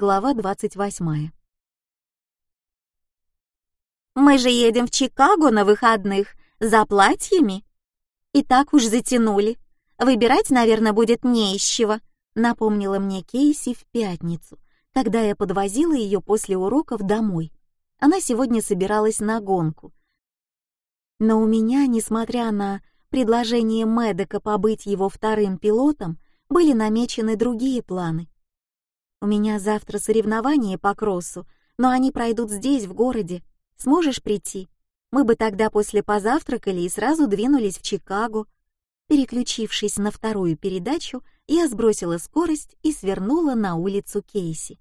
Глава 28. «Мы же едем в Чикаго на выходных за платьями?» «И так уж затянули. Выбирать, наверное, будет не из чего», — напомнила мне Кейси в пятницу, когда я подвозила ее после уроков домой. Она сегодня собиралась на гонку. Но у меня, несмотря на предложение Медека побыть его вторым пилотом, были намечены другие планы. У меня завтра соревнования по кроссу, но они пройдут здесь, в городе. Сможешь прийти? Мы бы тогда после позавтракали и сразу двинулись в Чикаго. Переключившись на вторую передачу, я сбросила скорость и свернула на улицу Кейси.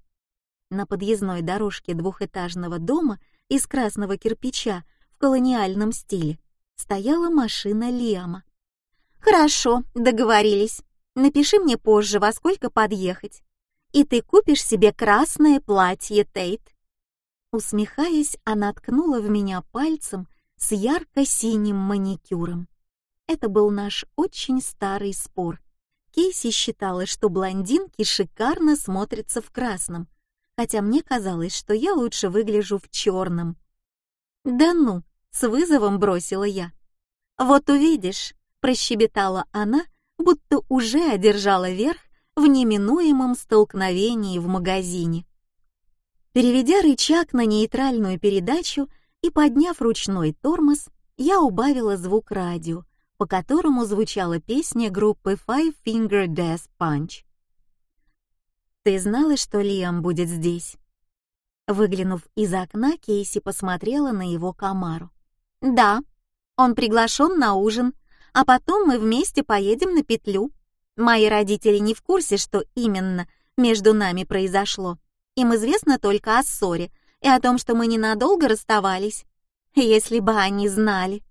На подъездной дорожке двухэтажного дома из красного кирпича в колониальном стиле стояла машина Лиама. «Хорошо, договорились. Напиши мне позже, во сколько подъехать и ты купишь себе красное платье, Тейт». Усмехаясь, она ткнула в меня пальцем с ярко-синим маникюром. Это был наш очень старый спор. Кейси считала, что блондинки шикарно смотрятся в красном, хотя мне казалось, что я лучше выгляжу в черном. «Да ну!» — с вызовом бросила я. «Вот увидишь!» — прощебетала она, будто уже одержала верх в неминуемом столкновении в магазине. Переведя рычаг на нейтральную передачу и подняв ручной тормоз, я убавила звук радио, по которому звучала песня группы Five Finger Death Punch. «Ты знала, что Лиам будет здесь?» Выглянув из окна, Кейси посмотрела на его комару. «Да, он приглашен на ужин, а потом мы вместе поедем на петлю. Мои родители не в курсе, что именно между нами произошло. Им известно только о ссоре и о том, что мы ненадолго расставались. Если бы они знали.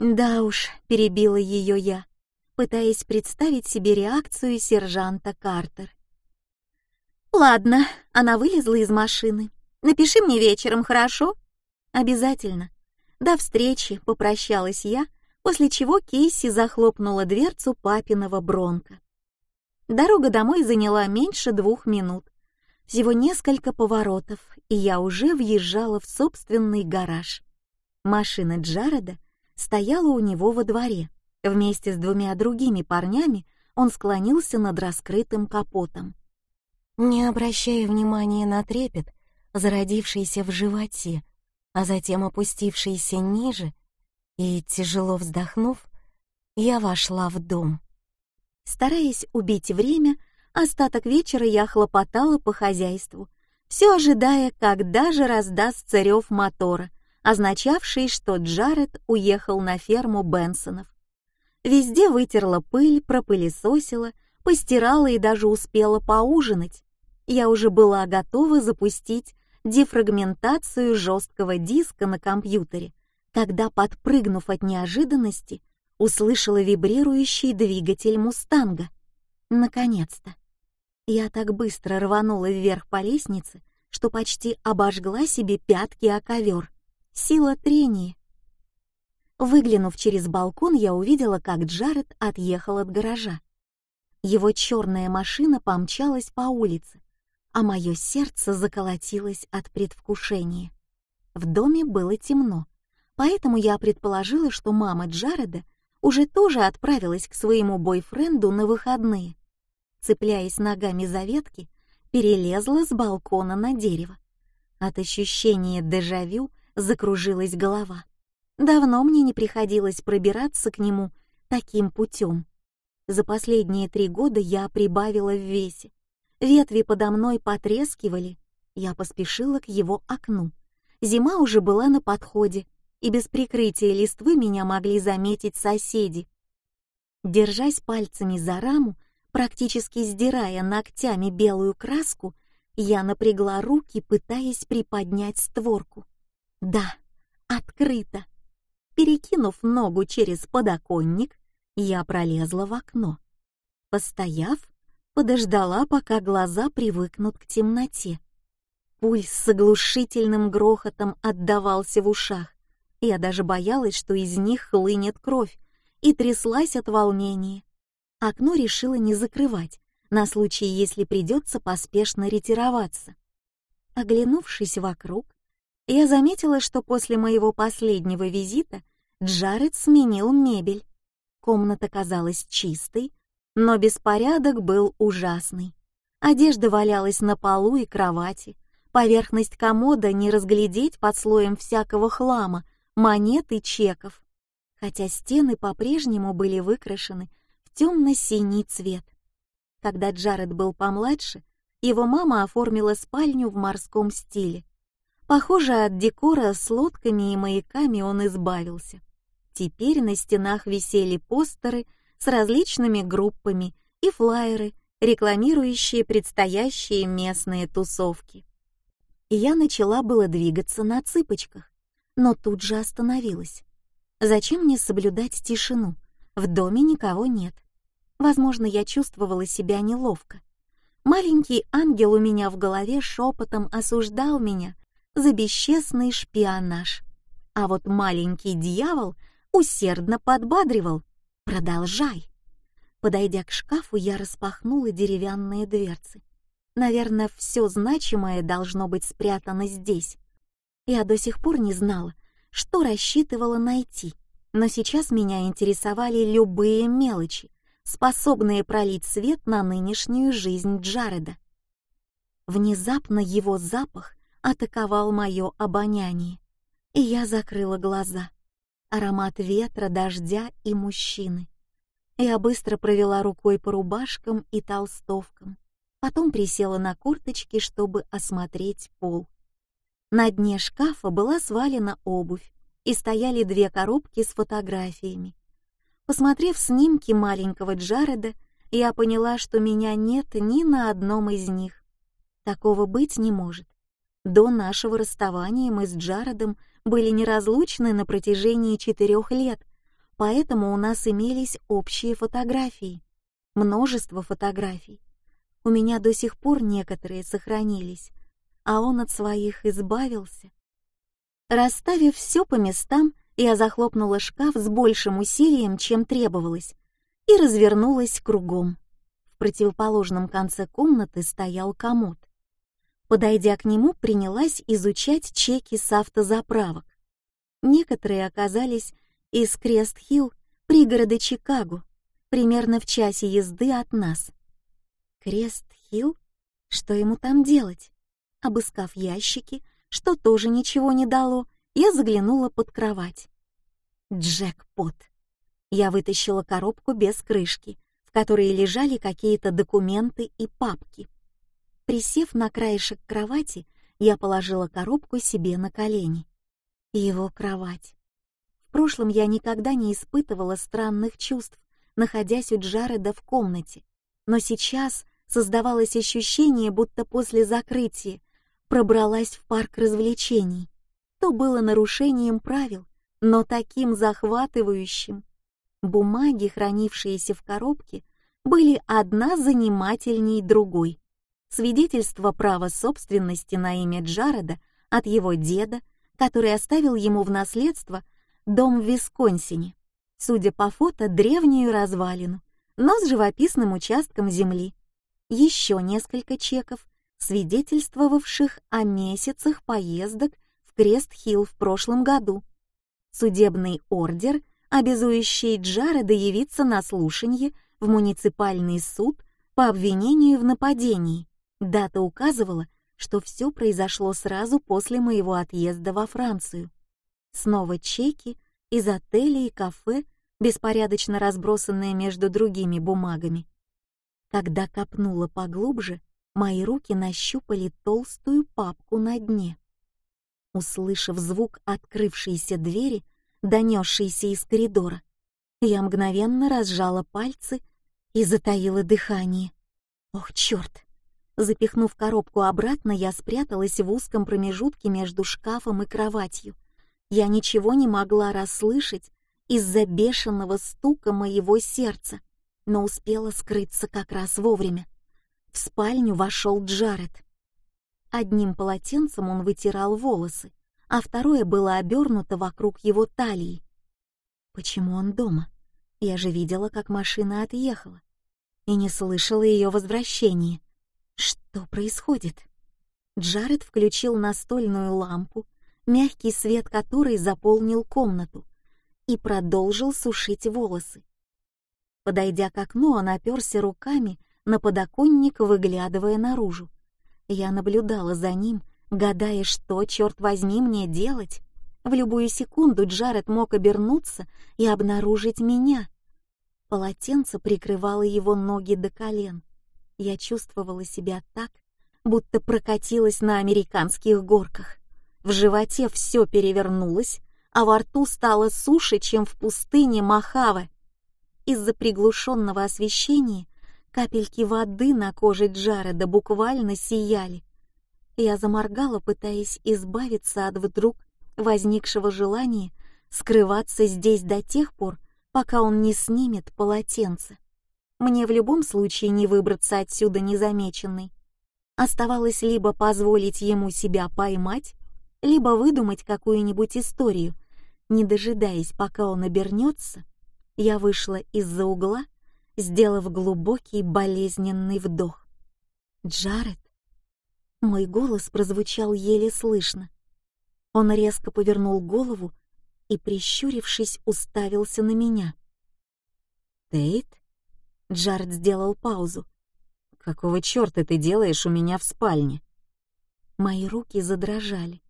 Да уж, перебила ее я, пытаясь представить себе реакцию сержанта Картер. Ладно, она вылезла из машины. Напиши мне вечером, хорошо? Обязательно. До встречи, попрощалась я после чего Кейси захлопнула дверцу папиного бронка. Дорога домой заняла меньше двух минут. Всего несколько поворотов, и я уже въезжала в собственный гараж. Машина Джареда стояла у него во дворе. Вместе с двумя другими парнями он склонился над раскрытым капотом. Не обращая внимания на трепет, зародившийся в животе, а затем опустившийся ниже, и, тяжело вздохнув, я вошла в дом. Стараясь убить время, остаток вечера я хлопотала по хозяйству, все ожидая, когда же раздастся рев мотора, означавший, что Джаред уехал на ферму Бенсонов. Везде вытерла пыль, пропылесосила, постирала и даже успела поужинать. Я уже была готова запустить дефрагментацию жесткого диска на компьютере, когда, подпрыгнув от неожиданности, услышала вибрирующий двигатель «Мустанга». Наконец-то! Я так быстро рванула вверх по лестнице, что почти обожгла себе пятки о ковер. Сила трения. Выглянув через балкон, я увидела, как Джаред отъехал от гаража. Его черная машина помчалась по улице, а мое сердце заколотилось от предвкушения. В доме было темно, Поэтому я предположила, что мама Джареда уже тоже отправилась к своему бойфренду на выходные. Цепляясь ногами за ветки, перелезла с балкона на дерево. От ощущения дежавю закружилась голова. Давно мне не приходилось пробираться к нему таким путем. За последние три года я прибавила в весе. Ветви подо мной потрескивали. Я поспешила к его окну. Зима уже была на подходе, и без прикрытия листвы меня могли заметить соседи. Держась пальцами за раму, практически сдирая ногтями белую краску, я напрягла руки, пытаясь приподнять створку. Да, открыто. Перекинув ногу через подоконник, я пролезла в окно. Постояв, подождала, пока глаза привыкнут к темноте. Пульс с оглушительным грохотом отдавался в ушах. Я даже боялась, что из них хлынет кровь, и тряслась от волнения. Окно решила не закрывать, на случай, если придется поспешно ретироваться. Оглянувшись вокруг, я заметила, что после моего последнего визита Джаред сменил мебель. Комната казалась чистой, но беспорядок был ужасный. Одежда валялась на полу и кровати, поверхность комода не разглядеть под слоем всякого хлама, монет и чеков, хотя стены по-прежнему были выкрашены в темно-синий цвет. Когда Джаред был помладше, его мама оформила спальню в морском стиле. Похоже, от декора с лодками и маяками он избавился. Теперь на стенах висели постеры с различными группами и флаеры, рекламирующие предстоящие местные тусовки. И я начала было двигаться на цыпочках, но тут же остановилась. Зачем мне соблюдать тишину? В доме никого нет. Возможно, я чувствовала себя неловко. Маленький ангел у меня в голове шепотом осуждал меня за бесчестный шпионаж. А вот маленький дьявол усердно подбадривал. «Продолжай!» Подойдя к шкафу, я распахнула деревянные дверцы. Наверное, все значимое должно быть спрятано здесь. Я до сих пор не знала, что рассчитывала найти, но сейчас меня интересовали любые мелочи, способные пролить свет на нынешнюю жизнь Джареда. Внезапно его запах атаковал мое обоняние, и я закрыла глаза. Аромат ветра, дождя и мужчины. Я быстро провела рукой по рубашкам и толстовкам, потом присела на курточки, чтобы осмотреть пол. На дне шкафа была свалена обувь, и стояли две коробки с фотографиями. Посмотрев снимки маленького Джареда, я поняла, что меня нет ни на одном из них. Такого быть не может. До нашего расставания мы с Джаредом были неразлучны на протяжении четырех лет, поэтому у нас имелись общие фотографии, множество фотографий. У меня до сих пор некоторые сохранились, а он от своих избавился. Расставив все по местам, я захлопнула шкаф с большим усилием, чем требовалось, и развернулась кругом. В противоположном конце комнаты стоял комод. Подойдя к нему, принялась изучать чеки с автозаправок. Некоторые оказались из Крест-Хилл, пригорода Чикаго, примерно в часе езды от нас. Крест-Хилл? Что ему там делать? Обыскав ящики, что тоже ничего не дало, я заглянула под кровать. Джекпот. Я вытащила коробку без крышки, в которой лежали какие-то документы и папки. Присев на краешек кровати, я положила коробку себе на колени. Его кровать. В прошлом я никогда не испытывала странных чувств, находясь у Джареда в комнате, но сейчас создавалось ощущение, будто после закрытия пробралась в парк развлечений. То было нарушением правил, но таким захватывающим. Бумаги, хранившиеся в коробке, были одна занимательней другой. Свидетельство права собственности на имя Джареда от его деда, который оставил ему в наследство дом в Висконсине. Судя по фото, древнюю развалину, но с живописным участком земли. Еще несколько чеков, свидетельствовавших о месяцах поездок в Крест-Хилл в прошлом году. Судебный ордер, обязующий Джареда явиться на слушание в муниципальный суд по обвинению в нападении. Дата указывала, что все произошло сразу после моего отъезда во Францию. Снова чеки из отелей и кафе, беспорядочно разбросанные между другими бумагами. Когда копнула поглубже, мои руки нащупали толстую папку на дне. Услышав звук открывшейся двери, донесшейся из коридора, я мгновенно разжала пальцы и затаила дыхание. Ох, черт! Запихнув коробку обратно, я спряталась в узком промежутке между шкафом и кроватью. Я ничего не могла расслышать из-за бешеного стука моего сердца, но успела скрыться как раз вовремя. В спальню вошел Джаред. Одним полотенцем он вытирал волосы, а второе было обернуто вокруг его талии. Почему он дома? Я же видела, как машина отъехала. и не слышала ее возвращения. Что происходит? Джаред включил настольную лампу, мягкий свет которой заполнил комнату, и продолжил сушить волосы. Подойдя к окну, он оперся руками на подоконник, выглядывая наружу. Я наблюдала за ним, гадая, что, черт возьми, мне делать. В любую секунду Джаред мог обернуться и обнаружить меня. Полотенце прикрывало его ноги до колен. Я чувствовала себя так, будто прокатилась на американских горках. В животе все перевернулось, а во рту стало суше, чем в пустыне Махаве. Из-за приглушенного освещения капельки воды на коже Джареда буквально сияли. Я заморгала, пытаясь избавиться от вдруг возникшего желания скрываться здесь до тех пор, пока он не снимет полотенце. Мне в любом случае не выбраться отсюда незамеченной. Оставалось либо позволить ему себя поймать, либо выдумать какую-нибудь историю. Не дожидаясь, пока он обернется, я вышла из-за угла, сделав глубокий болезненный вдох. «Джаред?» Мой голос прозвучал еле слышно. Он резко повернул голову и, прищурившись, уставился на меня. «Тейт?» Джаред сделал паузу. «Какого черта ты делаешь у меня в спальне?» Мои руки задрожали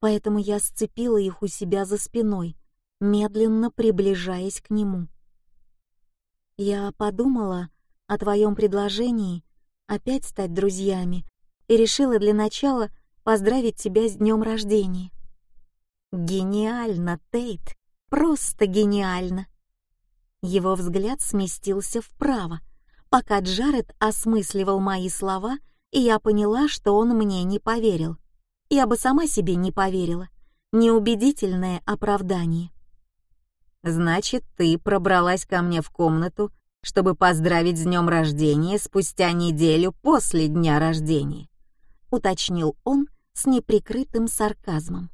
поэтому я сцепила их у себя за спиной, медленно приближаясь к нему. Я подумала о твоем предложении опять стать друзьями и решила для начала поздравить тебя с днем рождения. Гениально, Тейт, просто гениально. Его взгляд сместился вправо, пока Джаред осмысливал мои слова, и я поняла, что он мне не поверил. Я бы сама себе не поверила. Неубедительное оправдание. Значит, ты пробралась ко мне в комнату, чтобы поздравить с днем рождения спустя неделю после дня рождения, уточнил он с неприкрытым сарказмом.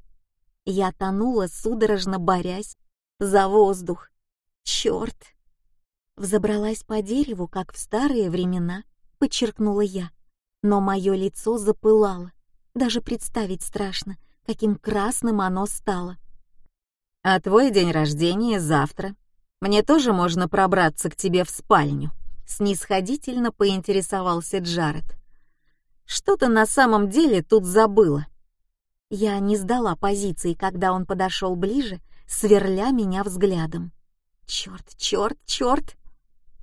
Я тонула, судорожно борясь за воздух. Черт! Взобралась по дереву, как в старые времена, подчеркнула я, но мое лицо запылало. Даже представить страшно, каким красным оно стало. «А твой день рождения завтра. Мне тоже можно пробраться к тебе в спальню», — снисходительно поинтересовался Джаред. «Что то на самом деле тут забыла?» Я не сдала позиции, когда он подошел ближе, сверля меня взглядом. «Черт, черт, черт!»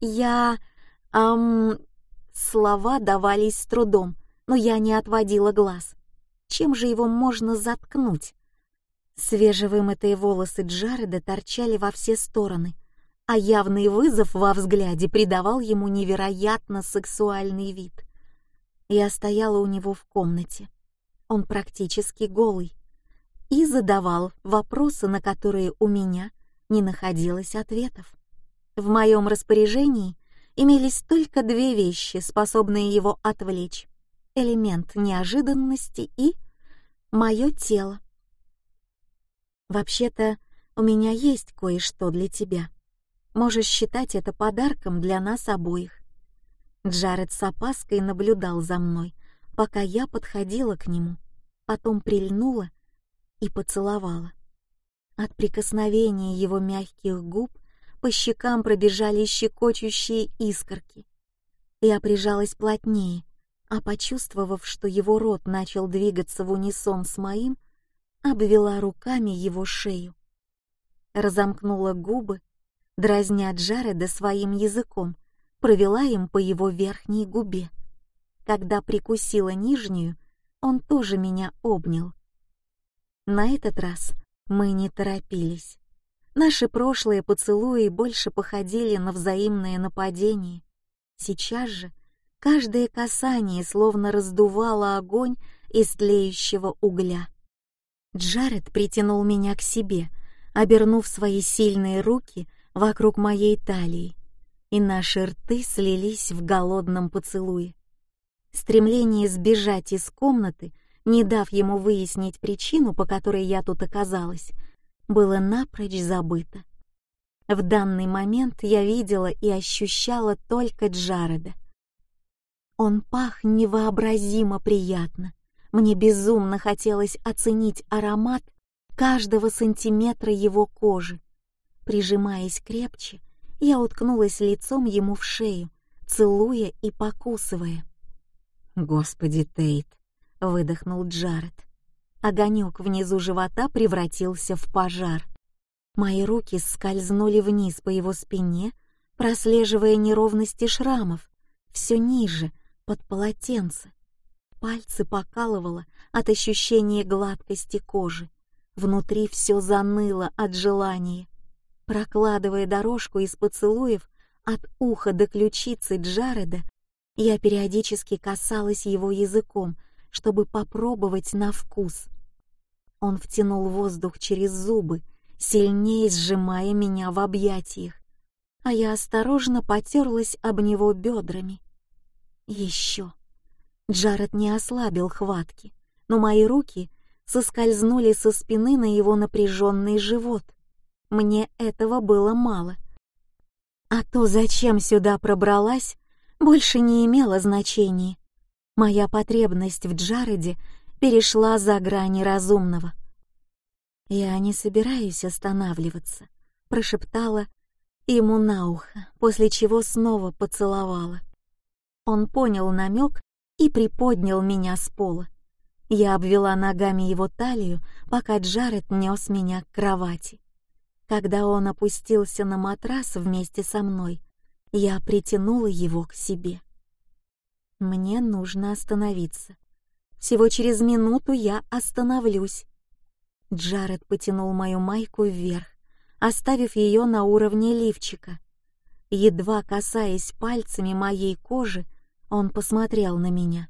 «Я...» эм... Слова давались с трудом, но я не отводила глаз. Чем же его можно заткнуть? Свежевымытые волосы Джареда торчали во все стороны, а явный вызов во взгляде придавал ему невероятно сексуальный вид. Я стояла у него в комнате. Он практически голый и задавал вопросы, на которые у меня не находилось ответов. В моем распоряжении имелись только две вещи, способные его отвлечь элемент неожиданности и мое тело. Вообще-то, у меня есть кое-что для тебя. Можешь считать это подарком для нас обоих. Джаред с опаской наблюдал за мной, пока я подходила к нему, потом прильнула и поцеловала. От прикосновения его мягких губ по щекам пробежали щекочущие искорки. Я прижалась плотнее, а почувствовав, что его рот начал двигаться в унисон с моим, обвела руками его шею. Разомкнула губы, дразня Джареда своим языком, провела им по его верхней губе. Когда прикусила нижнюю, он тоже меня обнял. На этот раз мы не торопились. Наши прошлые поцелуи больше походили на взаимное нападение. Сейчас же Каждое касание словно раздувало огонь из тлеющего угля. Джаред притянул меня к себе, обернув свои сильные руки вокруг моей талии, и наши рты слились в голодном поцелуе. Стремление сбежать из комнаты, не дав ему выяснить причину, по которой я тут оказалась, было напрочь забыто. В данный момент я видела и ощущала только Джареда. Он пах невообразимо приятно. Мне безумно хотелось оценить аромат каждого сантиметра его кожи. Прижимаясь крепче, я уткнулась лицом ему в шею, целуя и покусывая. «Господи, Тейт!» — выдохнул Джаред. Огонек внизу живота превратился в пожар. Мои руки скользнули вниз по его спине, прослеживая неровности шрамов, все ниже, под полотенце. Пальцы покалывало от ощущения гладкости кожи. Внутри все заныло от желания. Прокладывая дорожку из поцелуев от уха до ключицы Джареда, я периодически касалась его языком, чтобы попробовать на вкус. Он втянул воздух через зубы, сильнее сжимая меня в объятиях, а я осторожно потерлась об него бедрами. Еще. Джаред не ослабил хватки, но мои руки соскользнули со спины на его напряженный живот. Мне этого было мало. А то, зачем сюда пробралась, больше не имело значения. Моя потребность в Джареде перешла за грани разумного. «Я не собираюсь останавливаться», — прошептала ему на ухо, после чего снова поцеловала. Он понял намек и приподнял меня с пола. Я обвела ногами его талию, пока Джаред нес меня к кровати. Когда он опустился на матрас вместе со мной, я притянула его к себе. Мне нужно остановиться. Всего через минуту я остановлюсь. Джаред потянул мою майку вверх, оставив ее на уровне лифчика. Едва касаясь пальцами моей кожи, он посмотрел на меня.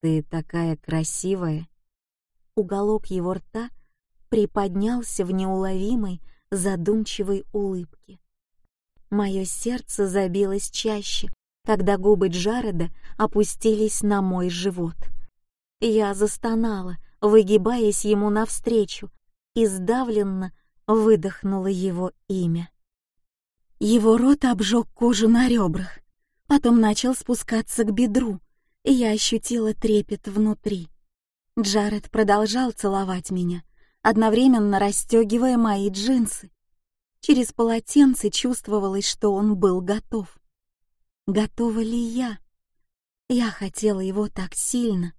«Ты такая красивая!» Уголок его рта приподнялся в неуловимой, задумчивой улыбке. Мое сердце забилось чаще, когда губы Джареда опустились на мой живот. Я застонала, выгибаясь ему навстречу, и сдавленно выдохнула его имя. Его рот обжег кожу на ребрах, потом начал спускаться к бедру, и я ощутила трепет внутри. Джаред продолжал целовать меня, одновременно расстегивая мои джинсы. Через полотенце чувствовалось, что он был готов. Готова ли я? Я хотела его так сильно,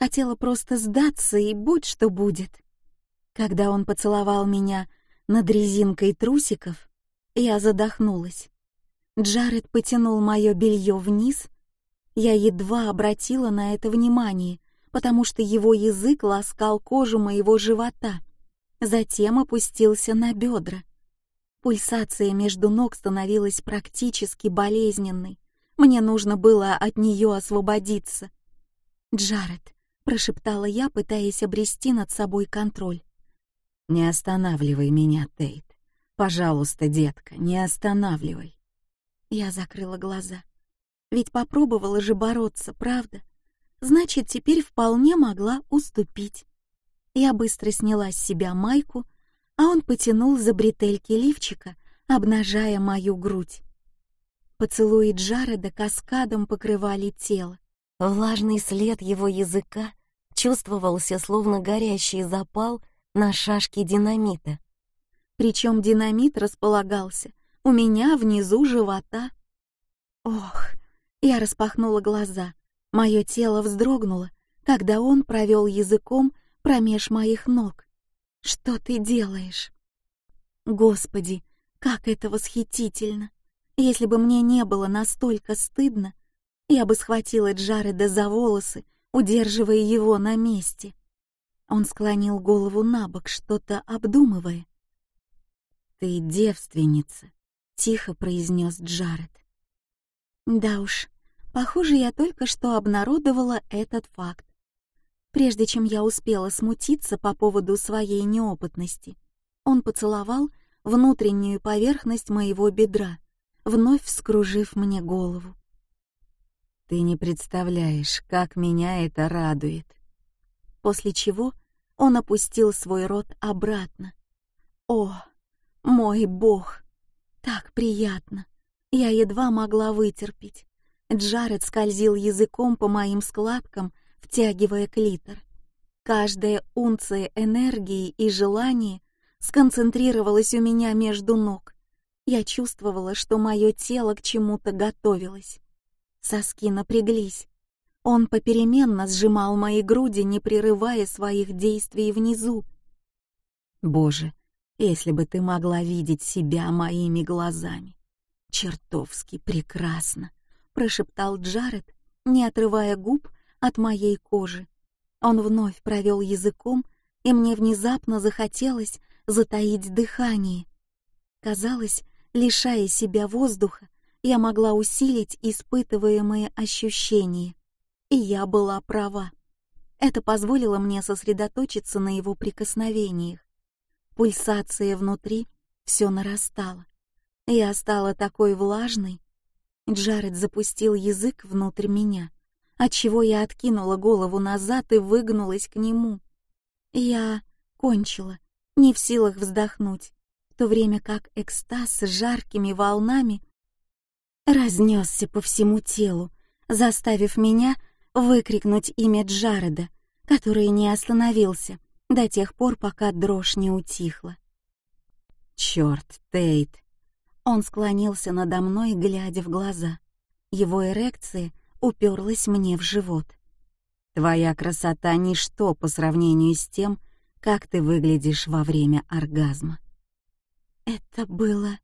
Хотела просто сдаться и будь что будет. Когда он поцеловал меня над резинкой трусиков, я задохнулась. Джаред потянул мое белье вниз. Я едва обратила на это внимание, потому что его язык ласкал кожу моего живота, затем опустился на бедра. Пульсация между ног становилась практически болезненной. Мне нужно было от нее освободиться. Джаред, прошептала я, пытаясь обрести над собой контроль. Не останавливай меня, Тейт. Пожалуйста, детка, не останавливай. Я закрыла глаза. Ведь попробовала же бороться, правда? Значит, теперь вполне могла уступить. Я быстро сняла с себя майку, а он потянул за бретельки лифчика, обнажая мою грудь. Поцелуи Джареда каскадом покрывали тело. Влажный след его языка чувствовался словно горящий запал на шашке динамита. Причем динамит располагался у меня внизу живота. Ох, я распахнула глаза. Мое тело вздрогнуло, когда он провел языком промеж моих ног. Что ты делаешь? Господи, как это восхитительно! Если бы мне не было настолько стыдно, я бы схватила Джареда за волосы удерживая его на месте. Он склонил голову на бок, что-то обдумывая. «Ты девственница», — тихо произнес Джаред. «Да уж, похоже, я только что обнародовала этот факт. Прежде чем я успела смутиться по поводу своей неопытности, он поцеловал внутреннюю поверхность моего бедра, вновь вскружив мне голову. Ты не представляешь, как меня это радует. После чего он опустил свой рот обратно. О, Мой бог! Так приятно! Я едва могла вытерпеть. Джаред скользил языком по моим складкам, втягивая клитор. Каждая унция энергии и желания сконцентрировалась у меня между ног. Я чувствовала, что мое тело к чему-то готовилось. Соски напряглись. Он попеременно сжимал мои груди, не прерывая своих действий внизу. Боже, если бы ты могла видеть себя моими глазами. Чертовски прекрасно, прошептал Джаред, не отрывая губ от моей кожи. Он вновь провел языком, и мне внезапно захотелось затаить дыхание. Казалось, лишая себя воздуха, я могла усилить испытываемые ощущения. И я была права. Это позволило мне сосредоточиться на его прикосновениях. Пульсация внутри все нарастала. Я стала такой влажной. Джаред запустил язык внутрь меня, отчего я откинула голову назад и выгнулась к нему. Я кончила, не в силах вздохнуть, в то время как экстаз с жаркими волнами разнесся по всему телу, заставив меня выкрикнуть имя Джареда, который не остановился до тех пор, пока дрожь не утихла. Черт, Тейт! Он склонился надо мной, глядя в глаза. Его эрекция уперлась мне в живот. Твоя красота — ничто по сравнению с тем, как ты выглядишь во время оргазма. Это было...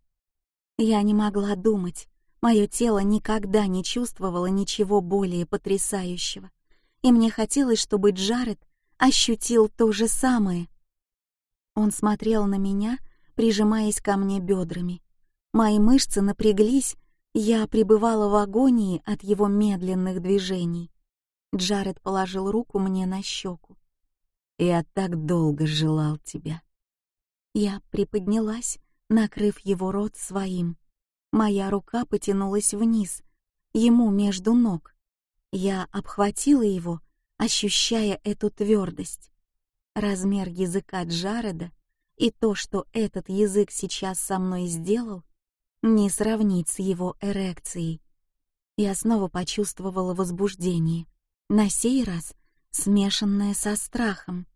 Я не могла думать. Мое тело никогда не чувствовало ничего более потрясающего. И мне хотелось, чтобы Джаред ощутил то же самое. Он смотрел на меня, прижимаясь ко мне бедрами. Мои мышцы напряглись, я пребывала в агонии от его медленных движений. Джаред положил руку мне на щеку. «Я так долго желал тебя». Я приподнялась, накрыв его рот своим. Моя рука потянулась вниз, ему между ног. Я обхватила его, ощущая эту твердость. Размер языка Джареда и то, что этот язык сейчас со мной сделал, не сравнить с его эрекцией. Я снова почувствовала возбуждение, на сей раз смешанное со страхом.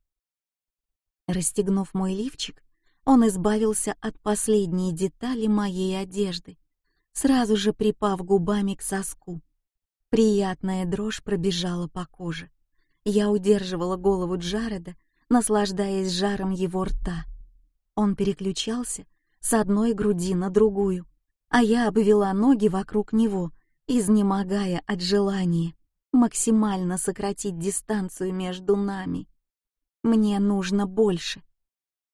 Расстегнув мой лифчик, он избавился от последней детали моей одежды, сразу же припав губами к соску. Приятная дрожь пробежала по коже. Я удерживала голову Джареда, наслаждаясь жаром его рта. Он переключался с одной груди на другую, а я обвела ноги вокруг него, изнемогая от желания максимально сократить дистанцию между нами. Мне нужно больше.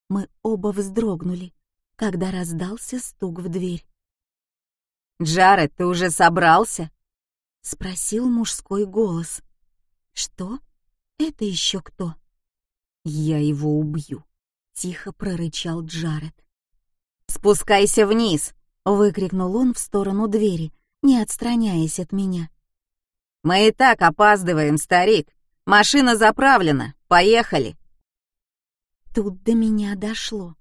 Мы оба вздрогнули, когда раздался стук в дверь. «Джаред, ты уже собрался?» — спросил мужской голос. «Что? Это еще кто?» «Я его убью», — тихо прорычал Джаред. «Спускайся вниз!» — выкрикнул он в сторону двери, не отстраняясь от меня. «Мы и так опаздываем, старик. Машина заправлена. Поехали!» Тут до меня дошло.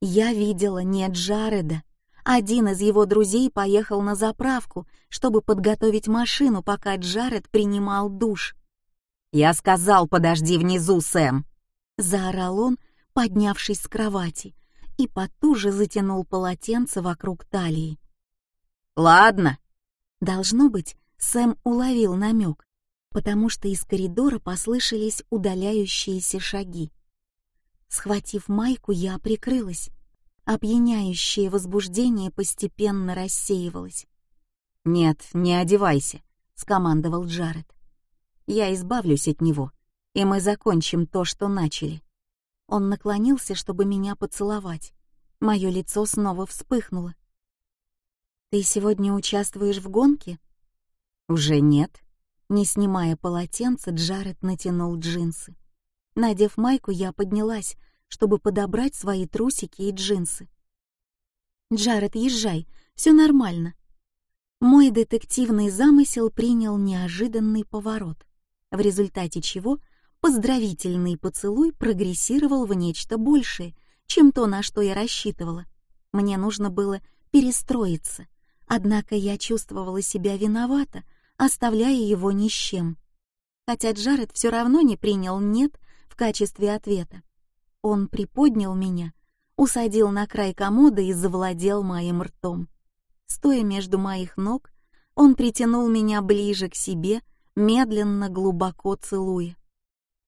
Я видела не Джареда. Один из его друзей поехал на заправку, чтобы подготовить машину, пока Джаред принимал душ. «Я сказал, подожди внизу, Сэм!» — заорал он, поднявшись с кровати, и потуже затянул полотенце вокруг талии. «Ладно». Должно быть, Сэм уловил намек, потому что из коридора послышались удаляющиеся шаги. Схватив майку, я прикрылась. Опьяняющее возбуждение постепенно рассеивалось. «Нет, не одевайся», — скомандовал Джаред. Я избавлюсь от него, и мы закончим то, что начали. Он наклонился, чтобы меня поцеловать. Мое лицо снова вспыхнуло. Ты сегодня участвуешь в гонке? Уже нет. Не снимая полотенца, Джаред натянул джинсы. Надев майку, я поднялась, чтобы подобрать свои трусики и джинсы. Джаред, езжай, все нормально. Мой детективный замысел принял неожиданный поворот в результате чего поздравительный поцелуй прогрессировал в нечто большее, чем то, на что я рассчитывала. Мне нужно было перестроиться, однако я чувствовала себя виновата, оставляя его ни с чем. Хотя Джаред все равно не принял «нет» в качестве ответа. Он приподнял меня, усадил на край комода и завладел моим ртом. Стоя между моих ног, он притянул меня ближе к себе, медленно, глубоко целуя.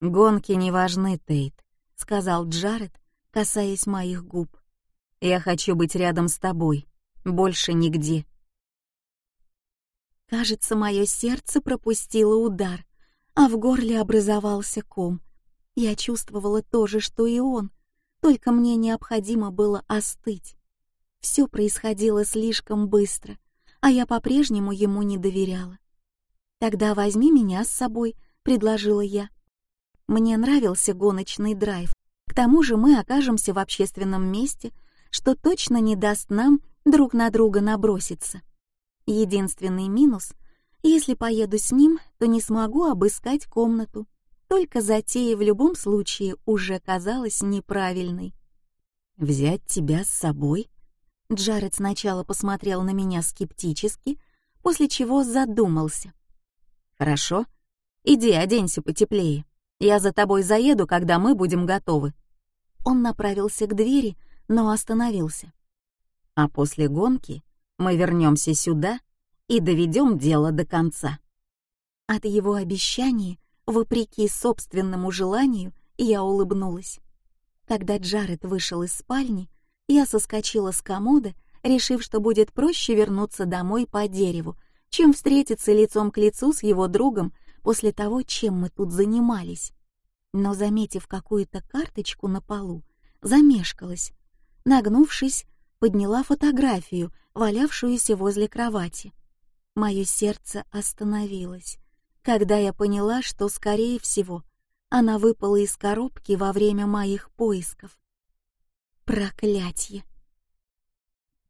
«Гонки не важны, Тейт», — сказал Джаред, касаясь моих губ. «Я хочу быть рядом с тобой, больше нигде». Кажется, мое сердце пропустило удар, а в горле образовался ком. Я чувствовала то же, что и он, только мне необходимо было остыть. Все происходило слишком быстро, а я по-прежнему ему не доверяла. «Тогда возьми меня с собой», — предложила я. Мне нравился гоночный драйв. К тому же мы окажемся в общественном месте, что точно не даст нам друг на друга наброситься. Единственный минус — если поеду с ним, то не смогу обыскать комнату. Только затея в любом случае уже казалась неправильной. «Взять тебя с собой?» Джаред сначала посмотрел на меня скептически, после чего задумался. «Хорошо. Иди, оденься потеплее. Я за тобой заеду, когда мы будем готовы». Он направился к двери, но остановился. «А после гонки мы вернемся сюда и доведем дело до конца». От его обещания, вопреки собственному желанию, я улыбнулась. Когда Джаред вышел из спальни, я соскочила с комода, решив, что будет проще вернуться домой по дереву, чем встретиться лицом к лицу с его другом после того, чем мы тут занимались. Но, заметив какую-то карточку на полу, замешкалась. Нагнувшись, подняла фотографию, валявшуюся возле кровати. Мое сердце остановилось, когда я поняла, что, скорее всего, она выпала из коробки во время моих поисков. Проклятье!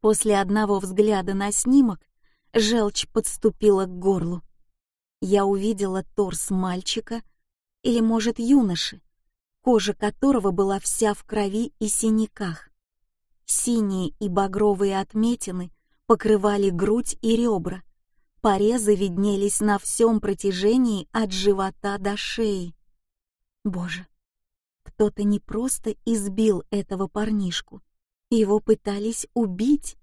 После одного взгляда на снимок желчь подступила к горлу. Я увидела торс мальчика, или, может, юноши, кожа которого была вся в крови и синяках. Синие и багровые отметины покрывали грудь и ребра. Порезы виднелись на всем протяжении от живота до шеи. Боже, кто-то не просто избил этого парнишку, его пытались убить.